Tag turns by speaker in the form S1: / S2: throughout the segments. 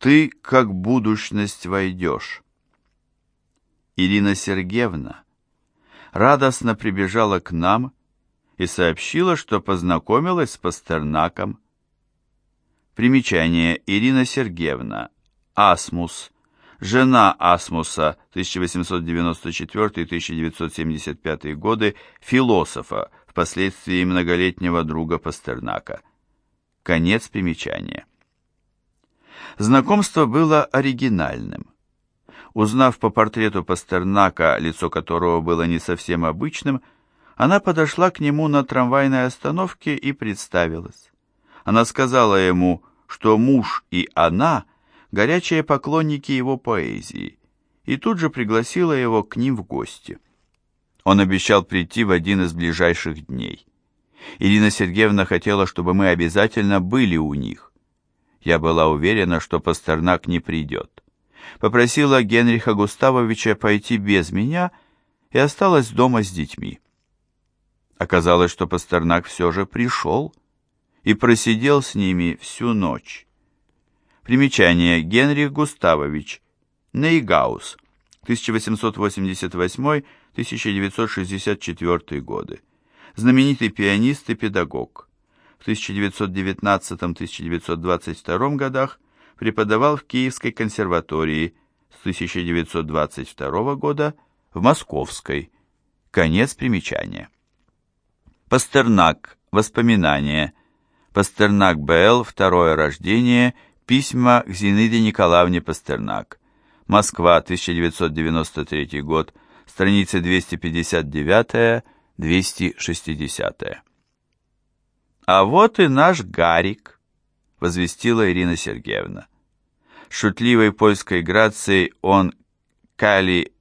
S1: Ты как будущность войдешь. Ирина Сергеевна радостно прибежала к нам и сообщила, что познакомилась с Пастернаком. Примечание. Ирина Сергеевна. Асмус. Жена Асмуса 1894-1975 годы, философа, впоследствии многолетнего друга Пастернака. Конец примечания. Знакомство было оригинальным. Узнав по портрету Пастернака, лицо которого было не совсем обычным, она подошла к нему на трамвайной остановке и представилась. Она сказала ему, что муж и она – горячие поклонники его поэзии, и тут же пригласила его к ним в гости. Он обещал прийти в один из ближайших дней. Ирина Сергеевна хотела, чтобы мы обязательно были у них. Я была уверена, что Пастернак не придет. Попросила Генриха Густавовича пойти без меня и осталась дома с детьми. Оказалось, что Пастернак все же пришел и просидел с ними всю ночь. Примечание. Генрих Густавович. Нейгаус. 1888-1964 годы знаменитый пианист и педагог. В 1919-1922 годах преподавал в Киевской консерватории, с 1922 года в Московской. Конец примечания. Пастернак. Воспоминания. Пастернак Б.Л. Второе рождение. Письма к Зинаиде Николаевне Пастернак. Москва, 1993 год. Страница 259 260. -е. «А вот и наш Гарик», — возвестила Ирина Сергеевна. Шутливой польской грацией он Кали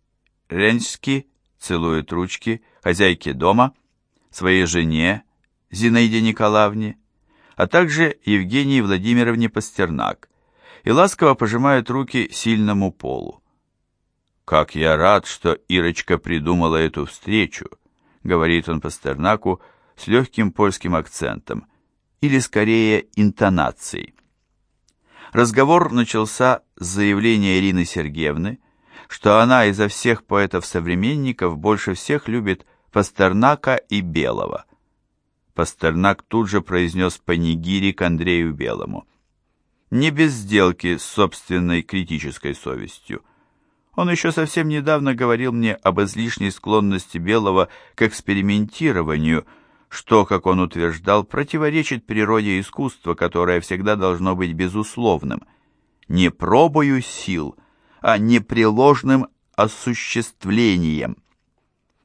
S1: Ренчски целует ручки хозяйке дома, своей жене Зинаиде Николаевне, а также Евгении Владимировне Пастернак, и ласково пожимает руки сильному полу. Как я рад, что Ирочка придумала эту встречу, говорит он Пастернаку с легким польским акцентом, или скорее интонацией. Разговор начался с заявления Ирины Сергеевны, что она изо всех поэтов-современников больше всех любит Пастернака и Белого. Пастернак тут же произнес панигири к Андрею Белому. Не без сделки с собственной критической совестью. Он еще совсем недавно говорил мне об излишней склонности Белого к экспериментированию, что, как он утверждал, противоречит природе искусства, которое всегда должно быть безусловным. Не пробою сил, а непреложным осуществлением.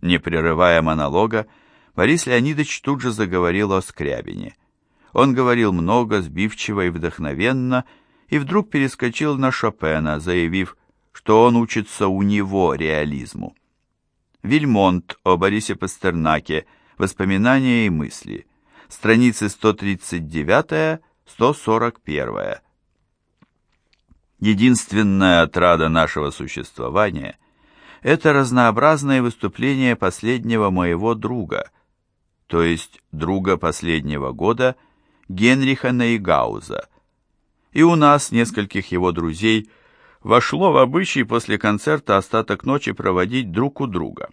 S1: Не прерывая монолога, Борис Леонидович тут же заговорил о Скрябине. Он говорил много, сбивчиво и вдохновенно, и вдруг перескочил на Шопена, заявив что он учится у него реализму. Вильмонт о Борисе Пастернаке. Воспоминания и мысли. Страницы 139-141. Единственная отрада нашего существования – это разнообразные выступления последнего моего друга, то есть друга последнего года Генриха Нейгауза, и у нас, нескольких его друзей – вошло в обычай после концерта остаток ночи проводить друг у друга.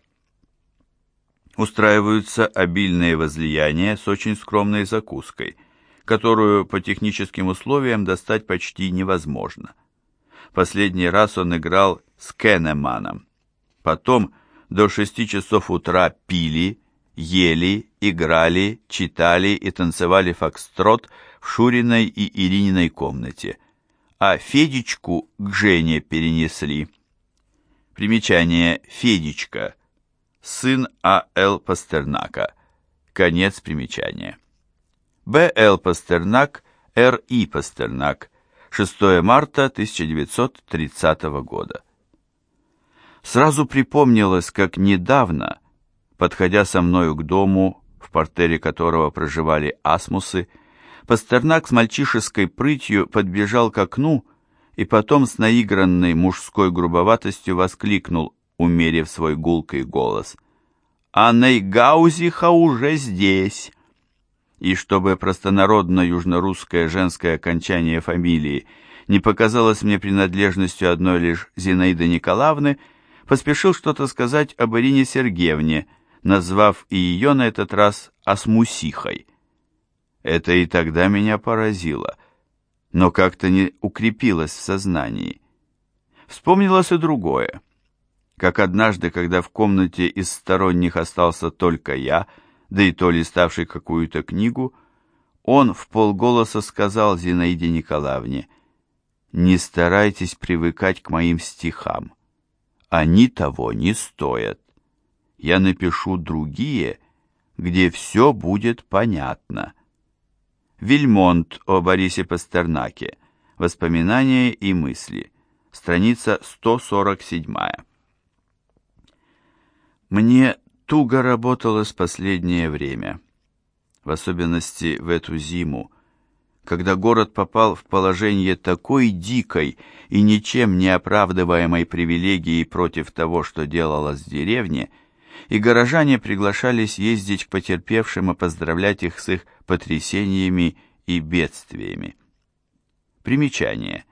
S1: Устраиваются обильные возлияния с очень скромной закуской, которую по техническим условиям достать почти невозможно. Последний раз он играл с Кеннеманом. Потом до шести часов утра пили, ели, играли, читали и танцевали фокстрот в Шуриной и Ирининой комнате – а Федечку к Жене перенесли. Примечание «Федечка», сын А.Л. Пастернака. Конец примечания. Б.Л. Пастернак, Р.И. Пастернак. 6 марта 1930 года. Сразу припомнилось, как недавно, подходя со мною к дому, в портере которого проживали асмусы, Пастернак с мальчишеской прытью подбежал к окну и потом с наигранной мужской грубоватостью воскликнул, умерив свой гулкий голос. «А Нейгаузиха уже здесь!» И чтобы простонародно южнорусское женское окончание фамилии не показалось мне принадлежностью одной лишь Зинаиды Николаевны, поспешил что-то сказать об Ирине Сергеевне, назвав и ее на этот раз осмусихой. Это и тогда меня поразило, но как-то не укрепилось в сознании. Вспомнилось и другое. Как однажды, когда в комнате из сторонних остался только я, да и то листавший какую-то книгу, он в полголоса сказал Зинаиде Николаевне, «Не старайтесь привыкать к моим стихам. Они того не стоят. Я напишу другие, где все будет понятно». Вильмонт о Борисе Пастернаке. Воспоминания и мысли. Страница 147. Мне туго работалось последнее время в особенности в эту зиму, когда город попал в положение такой дикой и ничем не оправдываемой привилегии против того, что делалось в деревне, и горожане приглашались ездить к потерпевшим и поздравлять их с их потрясениями и бедствиями. Примечание.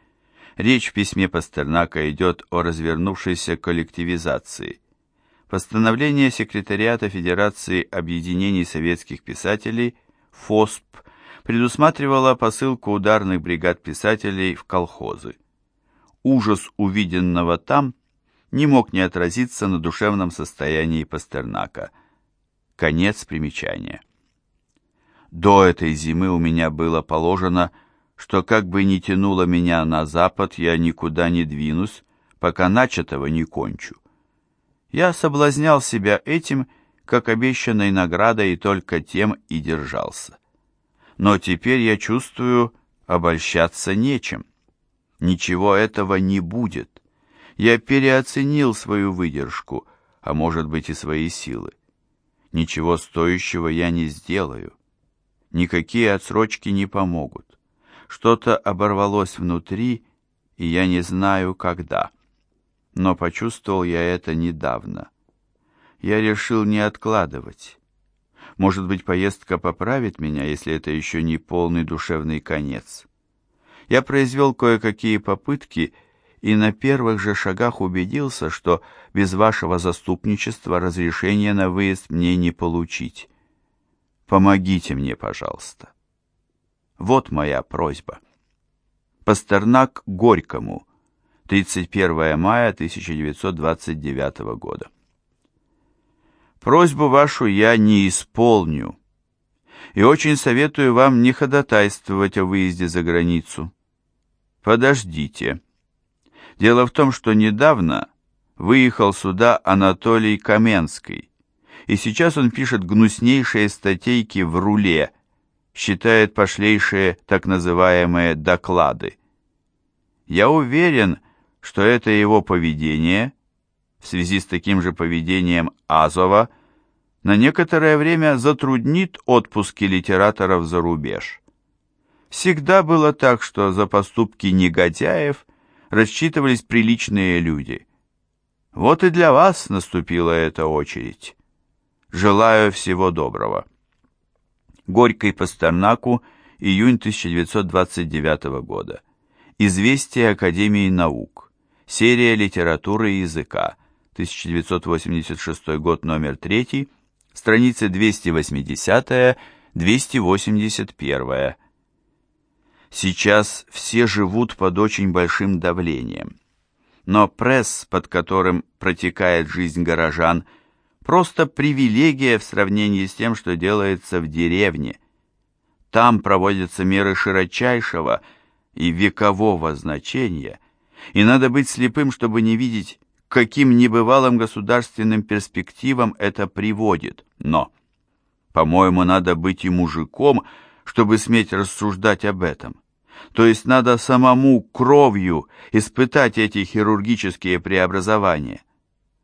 S1: Речь в письме Пастернака идет о развернувшейся коллективизации – Постановление секретариата Федерации объединений советских писателей ФОСП предусматривало посылку ударных бригад писателей в колхозы. Ужас увиденного там не мог не отразиться на душевном состоянии Пастернака. Конец примечания. До этой зимы у меня было положено, что как бы ни тянуло меня на запад, я никуда не двинусь, пока начатого не кончу. Я соблазнял себя этим, как обещанной наградой, и только тем и держался. Но теперь я чувствую, обольщаться нечем. Ничего этого не будет. Я переоценил свою выдержку, а может быть и свои силы. Ничего стоящего я не сделаю. Никакие отсрочки не помогут. Что-то оборвалось внутри, и я не знаю, когда но почувствовал я это недавно. Я решил не откладывать. Может быть, поездка поправит меня, если это еще не полный душевный конец. Я произвел кое-какие попытки и на первых же шагах убедился, что без вашего заступничества разрешения на выезд мне не получить. Помогите мне, пожалуйста. Вот моя просьба. Пастернак Горькому. 31 мая 1929 года. Просьбу вашу я не исполню, и очень советую вам не ходатайствовать о выезде за границу. Подождите. Дело в том, что недавно выехал сюда Анатолий Каменский, и сейчас он пишет гнуснейшие статейки в руле, считает пошлейшие так называемые доклады. Я уверен, что это его поведение, в связи с таким же поведением Азова, на некоторое время затруднит отпуски литераторов за рубеж. Всегда было так, что за поступки негодяев рассчитывались приличные люди. Вот и для вас наступила эта очередь. Желаю всего доброго. Горький Пастернаку, июнь 1929 года. Известие Академии наук. Серия литературы и языка. 1986 год, номер 3, страницы 280-281. Сейчас все живут под очень большим давлением. Но пресс, под которым протекает жизнь горожан, просто привилегия в сравнении с тем, что делается в деревне. Там проводятся меры широчайшего и векового значения – и надо быть слепым, чтобы не видеть, к каким небывалым государственным перспективам это приводит. Но, по-моему, надо быть и мужиком, чтобы сметь рассуждать об этом. То есть надо самому кровью испытать эти хирургические преобразования.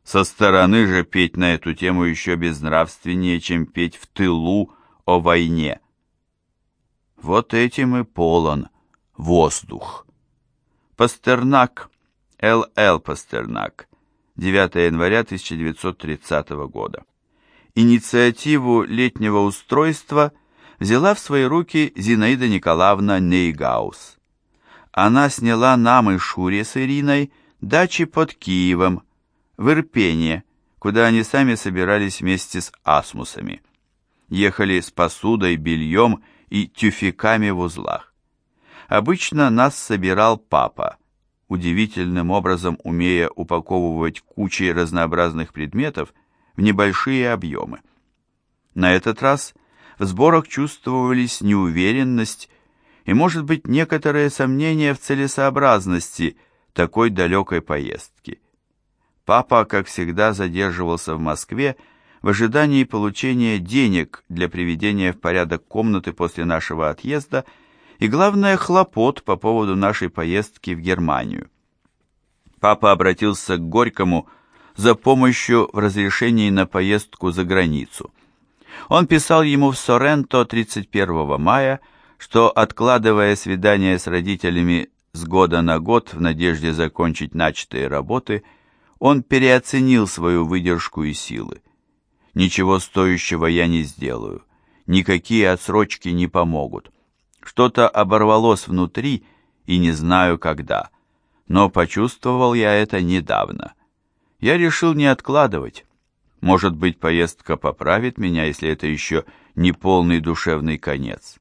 S1: Со стороны же петь на эту тему еще безнравственнее, чем петь в тылу о войне. Вот этим и полон воздух. Пастернак, Л.Л. Пастернак, 9 января 1930 года. Инициативу летнего устройства взяла в свои руки Зинаида Николаевна Нейгаус. она сняла нам и Шуре с Ириной дачи под Киевом, в Ирпене, куда они сами собирались вместе с асмусами. Ехали с посудой, бельем и тюфяками в узлах. Обычно нас собирал папа, удивительным образом умея упаковывать кучи разнообразных предметов в небольшие объемы. На этот раз в сборах чувствовались неуверенность и, может быть, некоторые сомнения в целесообразности такой далекой поездки. Папа, как всегда, задерживался в Москве в ожидании получения денег для приведения в порядок комнаты после нашего отъезда и, главное, хлопот по поводу нашей поездки в Германию. Папа обратился к Горькому за помощью в разрешении на поездку за границу. Он писал ему в Соренто 31 мая, что, откладывая свидание с родителями с года на год в надежде закончить начатые работы, он переоценил свою выдержку и силы. Ничего стоящего я не сделаю. Никакие отсрочки не помогут. Что-то оборвалось внутри, и не знаю когда. Но почувствовал я это недавно. Я решил не откладывать. Может быть, поездка поправит меня, если это еще не полный душевный конец.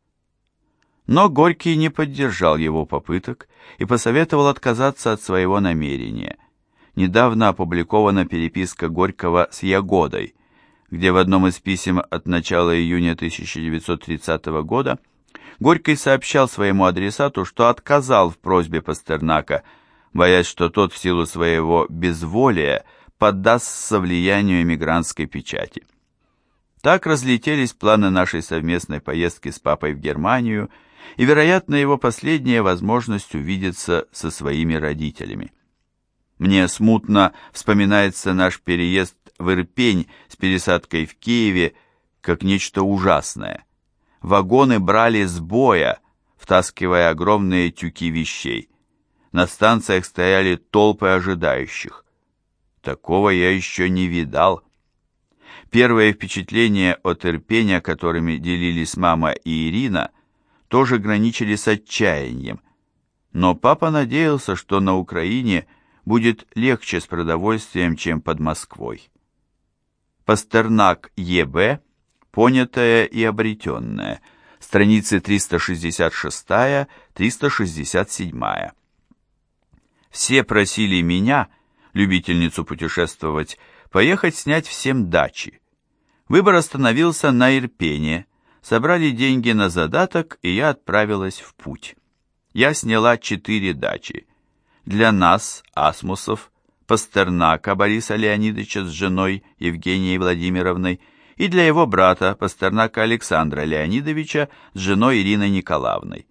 S1: Но Горький не поддержал его попыток и посоветовал отказаться от своего намерения. Недавно опубликована переписка Горького с Ягодой, где в одном из писем от начала июня 1930 года Горький сообщал своему адресату, что отказал в просьбе Пастернака, боясь, что тот в силу своего безволия поддастся влиянию эмигрантской печати. Так разлетелись планы нашей совместной поездки с папой в Германию – и, вероятно, его последняя возможность увидеться со своими родителями. Мне смутно вспоминается наш переезд в Ирпень с пересадкой в Киеве как нечто ужасное. Вагоны брали с боя, втаскивая огромные тюки вещей. На станциях стояли толпы ожидающих. Такого я еще не видал. Первое впечатление от Ирпеня, которыми делились мама и Ирина, тоже граничили с отчаянием. Но папа надеялся, что на Украине будет легче с продовольствием, чем под Москвой. Пастернак Е.Б. Понятое и обретенное. Страницы 366-367. Все просили меня, любительницу путешествовать, поехать снять всем дачи. Выбор остановился на Ирпене, собрали деньги на задаток, и я отправилась в путь. Я сняла четыре дачи. Для нас, Асмусов, Пастернака Бориса Леонидовича с женой Евгенией Владимировной и для его брата Пастернака Александра Леонидовича с женой Ириной Николаевной.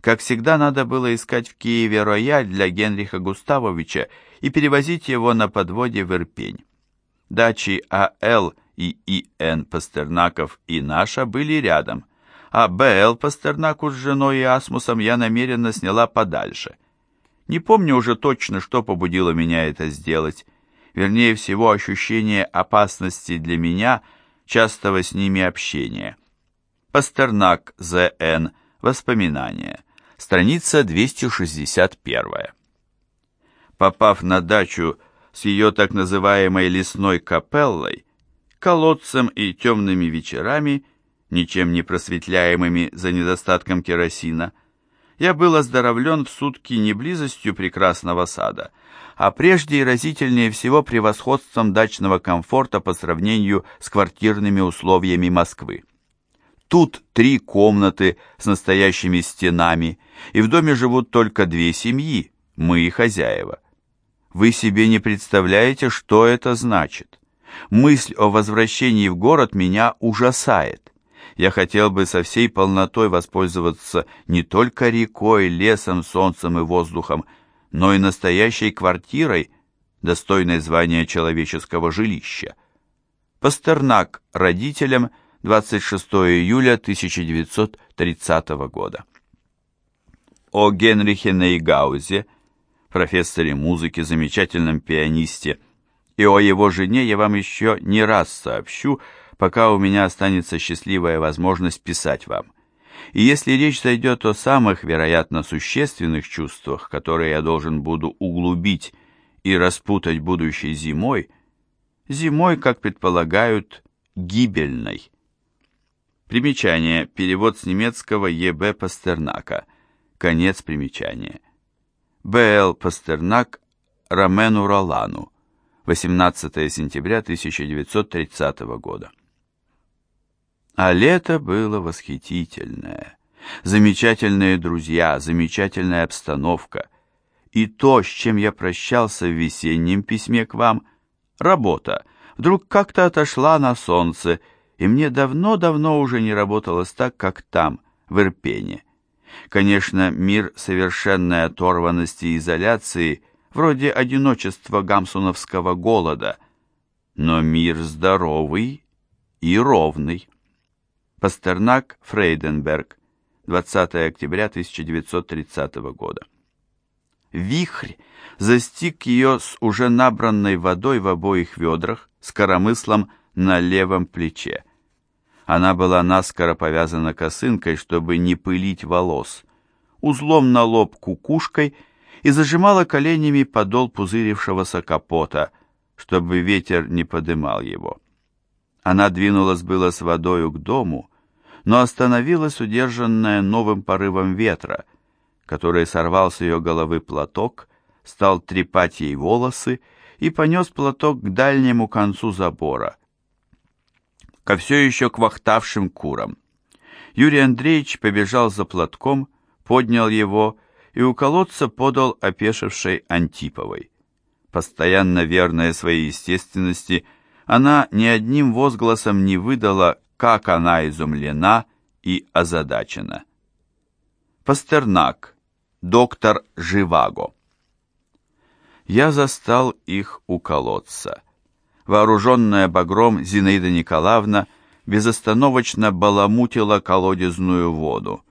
S1: Как всегда, надо было искать в Киеве рояль для Генриха Густавовича и перевозить его на подводе в Ирпень. Дачи А.Л и И.Н. Пастернаков и наша были рядом, а Б.Л. Пастернаку с женой и Асмусом я намеренно сняла подальше. Не помню уже точно, что побудило меня это сделать. Вернее всего, ощущение опасности для меня, частого с ними общения. Пастернак З.Н. Воспоминания. Страница 261. Попав на дачу с ее так называемой лесной капеллой, колодцем и темными вечерами, ничем не просветляемыми за недостатком керосина, я был оздоровлен в сутки не близостью прекрасного сада, а прежде и разительнее всего превосходством дачного комфорта по сравнению с квартирными условиями Москвы. Тут три комнаты с настоящими стенами, и в доме живут только две семьи, мы и хозяева. Вы себе не представляете, что это значит. Мысль о возвращении в город меня ужасает. Я хотел бы со всей полнотой воспользоваться не только рекой, лесом, солнцем и воздухом, но и настоящей квартирой, достойной звания человеческого жилища. Пастернак родителям 26 июля 1930 года. О Генрихе Нейгаузе, профессоре музыки, замечательном пианисте, и о его жене я вам еще не раз сообщу, пока у меня останется счастливая возможность писать вам. И если речь зайдет о самых, вероятно, существенных чувствах, которые я должен буду углубить и распутать будущей зимой, зимой, как предполагают, гибельной. Примечание. Перевод с немецкого Е.Б. Пастернака. Конец примечания. Б.Л. Пастернак Ромену Ролану. 18 сентября 1930 года. А лето было восхитительное. Замечательные друзья, замечательная обстановка. И то, с чем я прощался в весеннем письме к вам, работа, вдруг как-то отошла на солнце, и мне давно-давно уже не работалось так, как там, в Ирпене. Конечно, мир совершенной оторванности и изоляции, вроде одиночества гамсуновского голода, но мир здоровый и ровный. Пастернак, Фрейденберг, 20 октября 1930 года. Вихрь застиг ее с уже набранной водой в обоих ведрах, с коромыслом на левом плече. Она была наскоро повязана косынкой, чтобы не пылить волос, узлом на лоб кукушкой и зажимала коленями подол пузырившегося капота, чтобы ветер не подымал его. Она двинулась было с водою к дому, но остановилась, удержанная новым порывом ветра, который сорвал с ее головы платок, стал трепать ей волосы и понес платок к дальнему концу забора, ко все еще квахтавшим курам. Юрий Андреевич побежал за платком, поднял его и у колодца подал опешившей Антиповой. Постоянно верная своей естественности, она ни одним возгласом не выдала, как она изумлена и озадачена. Пастернак, доктор Живаго. Я застал их у колодца. Вооруженная багром Зинаида Николаевна безостановочно баламутила колодезную воду,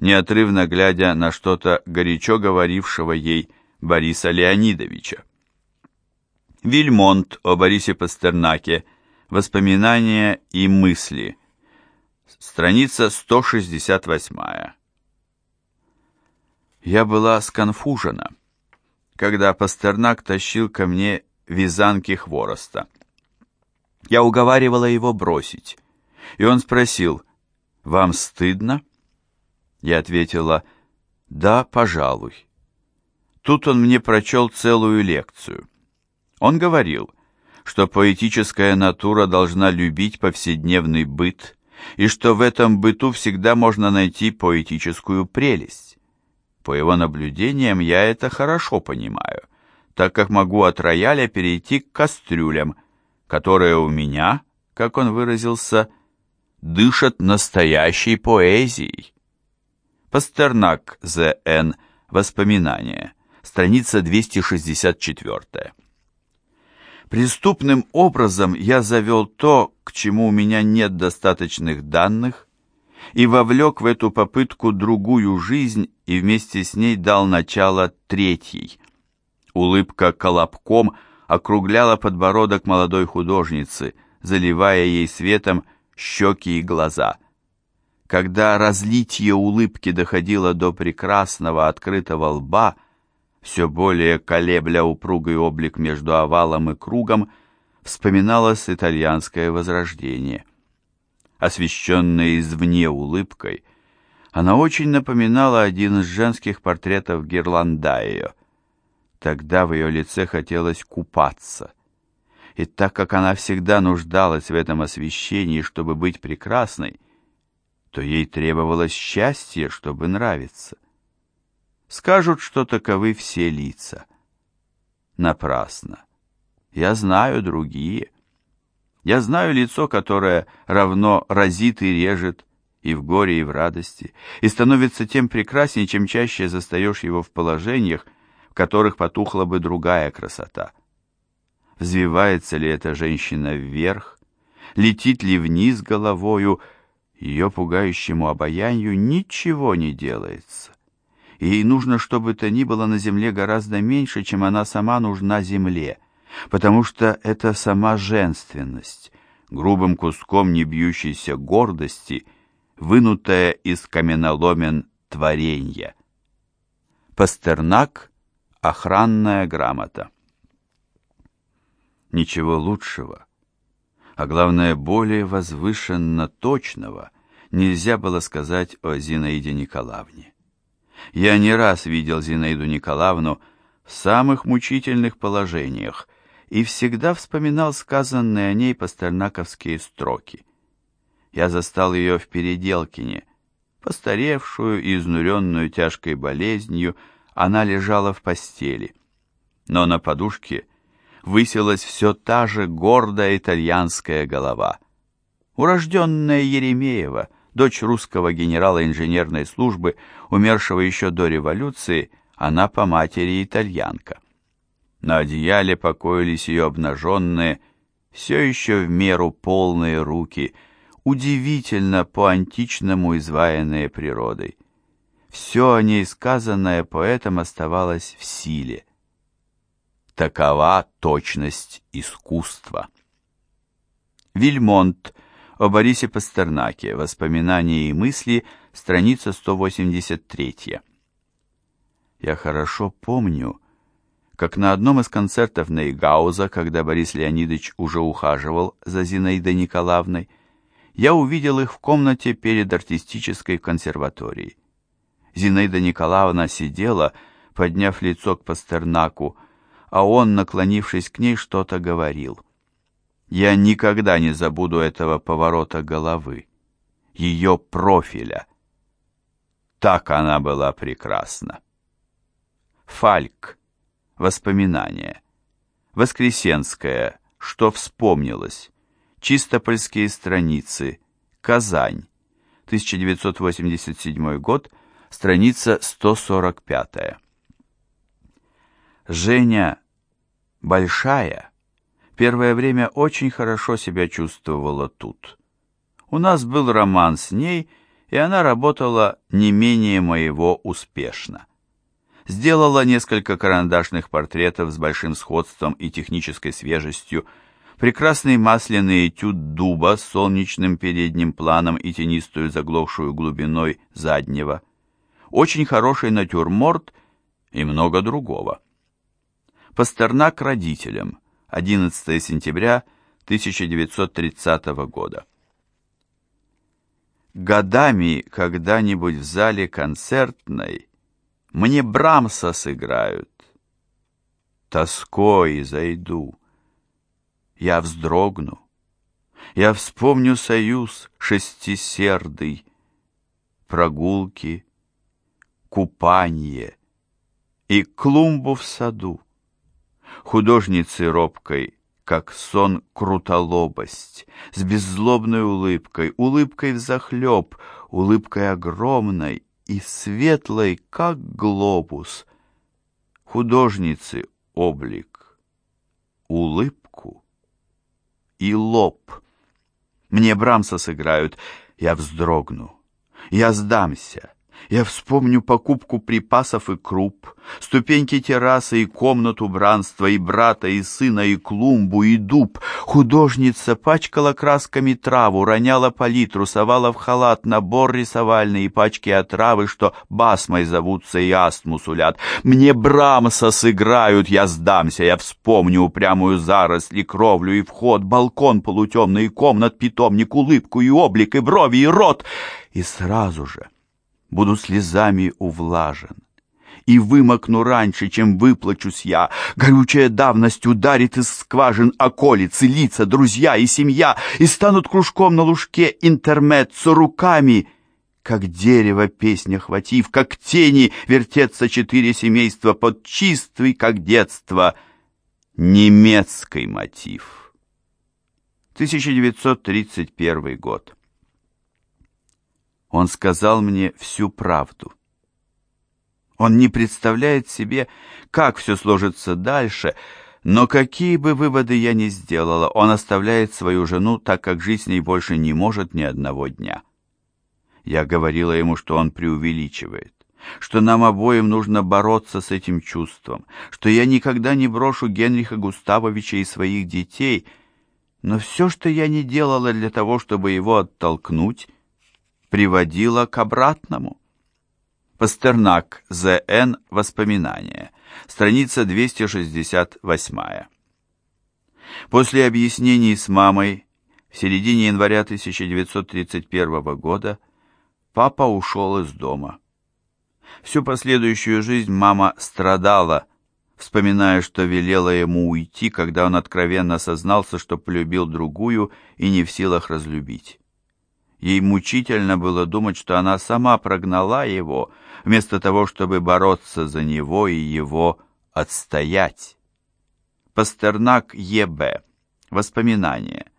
S1: неотрывно глядя на что-то горячо говорившего ей Бориса Леонидовича. Вильмонт о Борисе Пастернаке – Воспоминания и мысли. Страница 168. Я была сконфужена, когда Пастернак тащил ко мне вязанки хвороста. Я уговаривала его бросить, и он спросил, «Вам стыдно?» Я ответила, «Да, пожалуй». Тут он мне прочел целую лекцию. Он говорил, что поэтическая натура должна любить повседневный быт, и что в этом быту всегда можно найти поэтическую прелесть. По его наблюдениям я это хорошо понимаю, так как могу от рояля перейти к кастрюлям, которые у меня, как он выразился, дышат настоящей поэзией. Пастернак, З.Н. Воспоминания. Страница 264. Преступным образом я завел то, к чему у меня нет достаточных данных, и вовлек в эту попытку другую жизнь и вместе с ней дал начало третьей. Улыбка колобком округляла подбородок молодой художницы, заливая ей светом щеки и глаза. Когда разлитие улыбки доходило до прекрасного открытого лба, все более колебля упругий облик между овалом и кругом, вспоминалось итальянское возрождение. Освещенная извне улыбкой, она очень напоминала один из женских портретов Герландайо. Тогда в ее лице хотелось купаться. И так как она всегда нуждалась в этом освещении, чтобы быть прекрасной, то ей требовалось счастье, чтобы нравиться скажут, что таковы все лица. Напрасно. Я знаю другие. Я знаю лицо, которое равно разит и режет, и в горе, и в радости, и становится тем прекраснее, чем чаще застаешь его в положениях, в которых потухла бы другая красота. Взвивается ли эта женщина вверх, летит ли вниз головою, ее пугающему обаянию ничего не делается и ей нужно, чтобы то ни было на земле гораздо меньше, чем она сама нужна земле, потому что это сама женственность, грубым куском не бьющейся гордости, вынутое из каменоломен творенье. Пастернак Охранная грамота. Ничего лучшего, а главное более возвышенно точного нельзя было сказать о Зинаиде Николаевне. Я не раз видел Зинаиду Николаевну в самых мучительных положениях и всегда вспоминал сказанные о ней пастернаковские строки. Я застал ее в Переделкине, постаревшую и изнуренную тяжкой болезнью, она лежала в постели. Но на подушке высилась все та же гордая итальянская голова. Урожденная Еремеева, дочь русского генерала инженерной службы, умершего еще до революции, она по матери итальянка. На одеяле покоились ее обнаженные, все еще в меру полные руки, удивительно по-античному изваянные природой все о ней сказанное поэтом оставалось в силе. Такова точность искусства. Вильмонт о Борисе Пастернаке. Воспоминания и мысли. Страница 183. Я хорошо помню, как на одном из концертов Нейгауза, когда Борис Леонидович уже ухаживал за Зинаидой Николаевной, я увидел их в комнате перед артистической консерваторией. Зинаида Николаевна сидела, подняв лицо к Пастернаку, а он, наклонившись к ней, что-то говорил. Я никогда не забуду этого поворота головы, ее профиля. Так она была прекрасна. Фальк. Воспоминания. Воскресенская. Что вспомнилось. Чистопольские страницы. Казань. 1987 год страница 145. Женя большая, первое время очень хорошо себя чувствовала тут. У нас был роман с ней, и она работала не менее моего успешно. Сделала несколько карандашных портретов с большим сходством и технической свежестью, прекрасный масляный этюд дуба с солнечным передним планом и тенистую заглохшую глубиной заднего – очень хороший натюрморт и много другого. Пастернак родителям. 11 сентября 1930 года. Годами когда-нибудь в зале концертной мне Брамса сыграют. Тоской зайду. Я вздрогну. Я вспомню союз шестисердый, прогулки, купание и клумбу в саду. Художницы робкой, как сон крутолобость, с беззлобной улыбкой, улыбкой взахлеб, улыбкой огромной и светлой, как глобус. Художницы облик, улыбку и лоб. Мне Брамса сыграют, я вздрогну, я сдамся. Я вспомню покупку припасов и круп, ступеньки террасы и комнату бранства, и брата, и сына, и клумбу, и дуб. Художница пачкала красками траву, роняла палитру, совала в халат набор рисовальный и пачки отравы, что басмой зовутся и астму сулят. Мне Брамса сыграют, я сдамся, я вспомню упрямую заросль, и кровлю, и вход, балкон полутемный, комнат, питомник, улыбку, и облик, и брови, и рот. И сразу же буду слезами увлажен. И вымокну раньше, чем выплачусь я. Горючая давность ударит из скважин околицы, лица, друзья и семья, и станут кружком на лужке интермеццо руками. Как дерево песня хватив, как тени вертятся четыре семейства под чистый, как детство, немецкий мотив. 1931 год. Он сказал мне всю правду. Он не представляет себе, как все сложится дальше, но какие бы выводы я ни сделала, он оставляет свою жену, так как жить с ней больше не может ни одного дня. Я говорила ему, что он преувеличивает, что нам обоим нужно бороться с этим чувством, что я никогда не брошу Генриха Густавовича и своих детей, но все, что я не делала для того, чтобы его оттолкнуть, приводило к обратному. Пастернак, З.Н. Воспоминания. Страница 268. После объяснений с мамой в середине января 1931 года папа ушел из дома. Всю последующую жизнь мама страдала, вспоминая, что велела ему уйти, когда он откровенно сознался, что полюбил другую и не в силах разлюбить. Ей мучительно было думать, что она сама прогнала его, вместо того, чтобы бороться за него и его отстоять. Пастернак Е.Б. Воспоминания.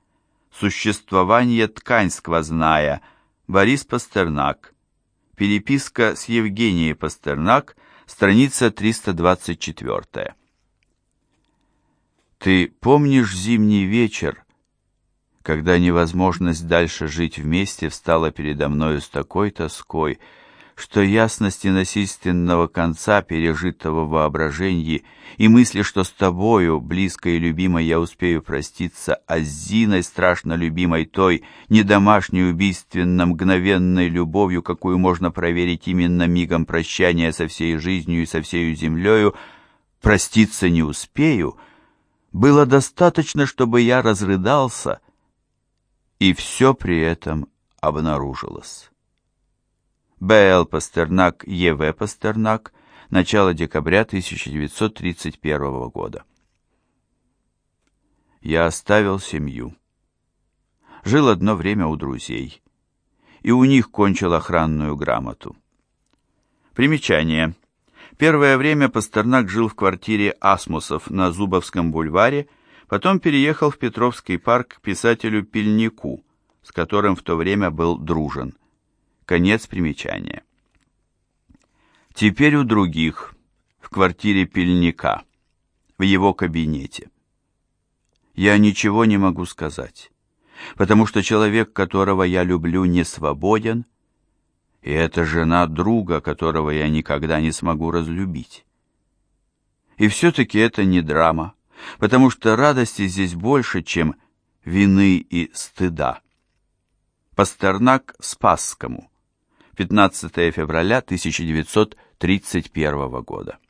S1: Существование ткань сквозная. Борис Пастернак. Переписка с Евгенией Пастернак, страница 324. Ты помнишь зимний вечер, когда невозможность дальше жить вместе встала передо мною с такой тоской, что ясности насильственного конца, пережитого воображении, и мысли, что с тобою, близкой и любимой, я успею проститься, а с Зиной, страшно любимой той, недомашней, убийственно мгновенной любовью, какую можно проверить именно мигом прощания со всей жизнью и со всей землею, проститься не успею, было достаточно, чтобы я разрыдался — и все при этом обнаружилось. Б.Л. Пастернак, Е.В. Пастернак, начало декабря 1931 года. Я оставил семью. Жил одно время у друзей. И у них кончил охранную грамоту. Примечание. Первое время Пастернак жил в квартире Асмусов на Зубовском бульваре Потом переехал в Петровский парк к писателю Пельнику, с которым в то время был дружен. Конец примечания. Теперь у других, в квартире Пельника, в его кабинете. Я ничего не могу сказать, потому что человек, которого я люблю, не свободен, и это жена друга, которого я никогда не смогу разлюбить. И все-таки это не драма потому что радости здесь больше, чем вины и стыда. Пастернак Спасскому. 15 февраля 1931 года.